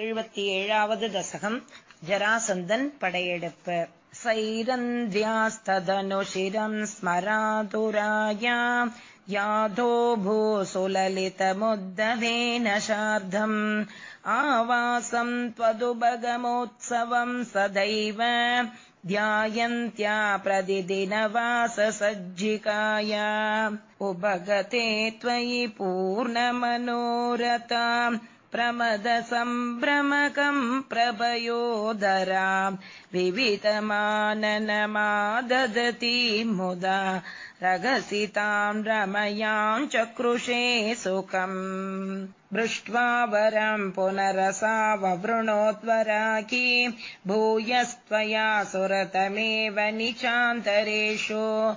எழுபத்தி ஏழாவது தசகம் ஜராசந்தன் படையெடுப்பு सैरन्द्र्यास्तदनुशिरम् स्मरातुराया याधो भूसुललितमुद्दवेन शार्धम् आवासम् त्वदुभगमोत्सवम् सदैव ध्यायन्त्या प्रतिदिनवाससज्जिकाया उपगते त्वयि पूर्णमनोरता प्रमदसम्भ्रमकम् प्रभयोदरा। विवितमाननमाददती मुदा रगसिताम् रमयाम् चकृषे सुखम् दृष्ट्वा वरम् पुनरसाववृणोद्वराकी भूयस्त्वया सुरतमेव निचान्तरेषु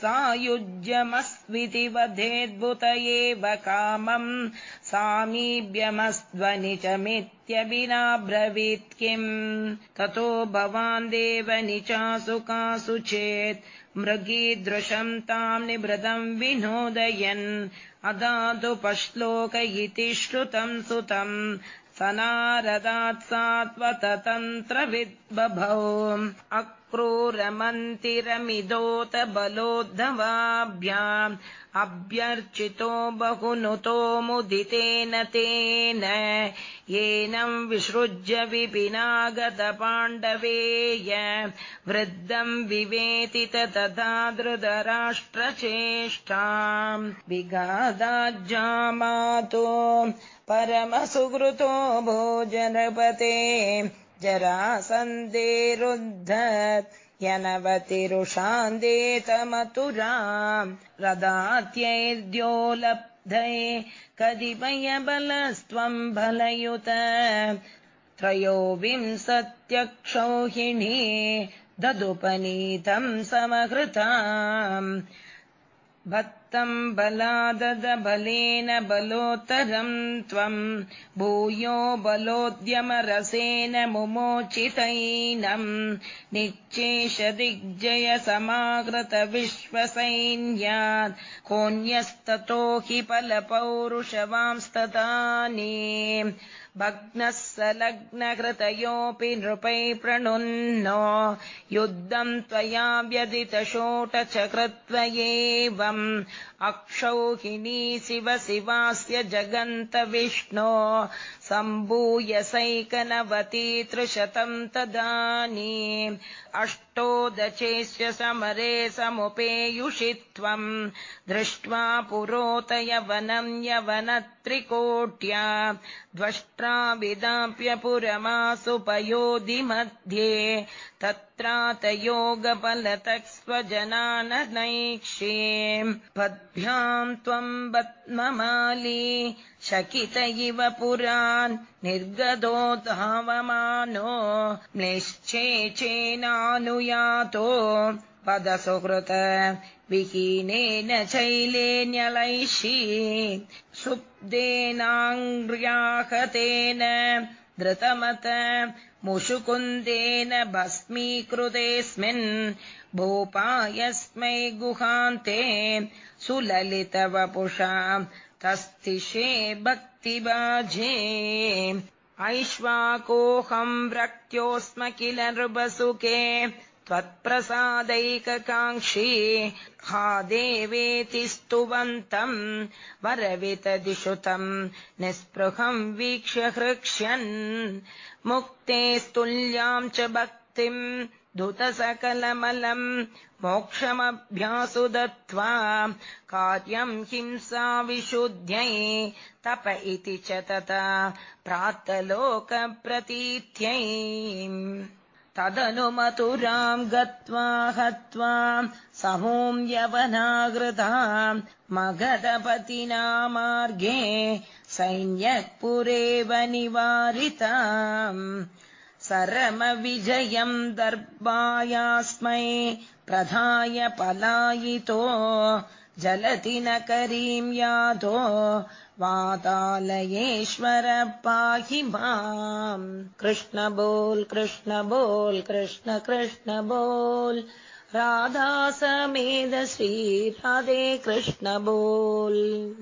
सायुज्यमस्विति वधेद्भुत एव कामम् सामीभ्यमस्ध्वनि च मित्यभिनाब्रवीत् किम् ततो भवान् देव निचासु कासु चेत् मृगीदृशम् ताम् निभृतम् विनोदयन्। अदातु पश्लोक इति श्रुतम् सुतम् सनारदात् सात्वतन्त्रविद्बभौ अक्रूरमन्तिरमिदोत बलोद्धवाभ्याम् अभ्यर्चितो बहुनुतो मुदितेन तेन। येनम् विसृज्य विपिनागत पाण्डवेय। वृद्धम् विवेतित तथा धृतराष्ट्रचेष्टाम्। विगादाज्जामातो परमसुहृतो भोजनपते जरासन्देरुद्ध यनवतिरुषान्देतमतुराम् रदात्यैर्द्योलब्धये कतिपयबलस्त्वम् बलयुत त्रयोविंशत्यक्षौहिणी ददुपनीतम् समकृताम् भक्तम् बलाददबलेन बलोत्तरम् त्वम् भूयो बलोद्यमरसेन मुमोचितैनम् निश्चेष दिग्जय समाकृत विश्वसैन्यात् कोऽन्यस्ततो हि फलपौरुषवांस्ततानि भग्नः सलग्नकृतयोऽपि नृपै प्रणुन्नो युद्धम् त्वया व्यदितशोट च कृत्व एवम् अक्षौहिणी शिव शिवास्य जगन्त विष्णो। सम्भूय सैकनवती त्रिशतम् तदानी। अष्टोदचेस्य समरे समुपेयुषि त्वम् दृष्ट्वा पुरोत यवनम् यवनत्रिकोट्या। द्वष्ट्रा विदाप्य पुरमासुपयोधि मध्ये। तत्रातयोगबलतक्स्वजनाननैक्षे पद्भ्याम् त्वम् पद्ममाली शकित इव पुरान् निर्गतो धावमानो म्लेश्चे चेनानुयातो पदसुहृत विहीनेन चैलेन्यलैषी सुप्देनाङ्ग्र्याहतेन धृतमत। मुषुकुन्देन भस्मीकृतेऽस्मिन् भूपायस्मै गुहान्ते। सुललितवपुषा तस्तिषे भक्तिबाजे। ऐश्वाकोऽहम् रक्त्योऽस्म किल नृपसुखे त्वत्प्रसादैककाङ्क्षी हा देवेति स्तुवन्तम् वरवितदिषुतम् निःस्पृहम् वीक्ष्य हृक्ष्यन् मुक्ते स्तुल्याम् च भक्तिम् धुतसकलमलम् मोक्षमभ्यासु दत्त्वा कार्यम् हिंसा विशुद्ध्यै तप इति च तथा प्रातलोकप्रतीत्यै तदनु मथुराम् गत्वा हत्वा समूम् यवनागृता मगधपतिना मार्गे सैन्यपुरेव निवारिता। सरमविजयम् दर्बायास्मै प्रधाय पलायितो जलति न करीम् यातो वातालयेश्वर पाहि माम्। कृष्ण बोल् कृष्ण बोल् कृष्ण कृष्ण बोल्। राधा समेद श्री राधे कृष्ण बोल्